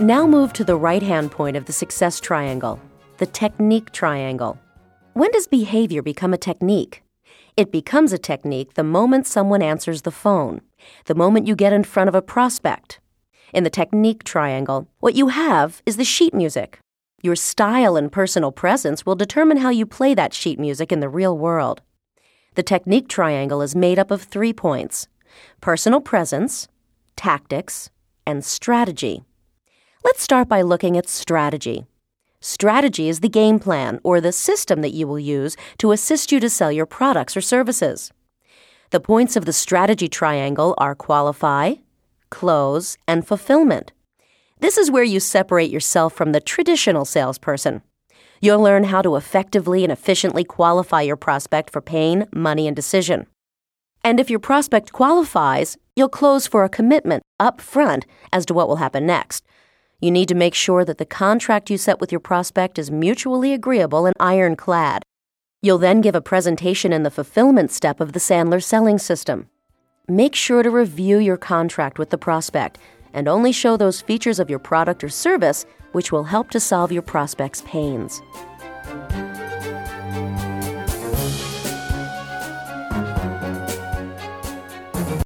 Now move to the right hand point of the success triangle, the technique triangle. When does behavior become a technique? It becomes a technique the moment someone answers the phone, the moment you get in front of a prospect. In the technique triangle, what you have is the sheet music. Your style and personal presence will determine how you play that sheet music in the real world. The technique triangle is made up of three points personal presence, tactics, and strategy. Let's start by looking at strategy. Strategy is the game plan or the system that you will use to assist you to sell your products or services. The points of the strategy triangle are qualify, close, and fulfillment. This is where you separate yourself from the traditional salesperson. You'll learn how to effectively and efficiently qualify your prospect for pain, money, and decision. And if your prospect qualifies, you'll close for a commitment up front as to what will happen next. You need to make sure that the contract you set with your prospect is mutually agreeable and ironclad. You'll then give a presentation in the fulfillment step of the Sandler selling system. Make sure to review your contract with the prospect and only show those features of your product or service which will help to solve your prospect's pains.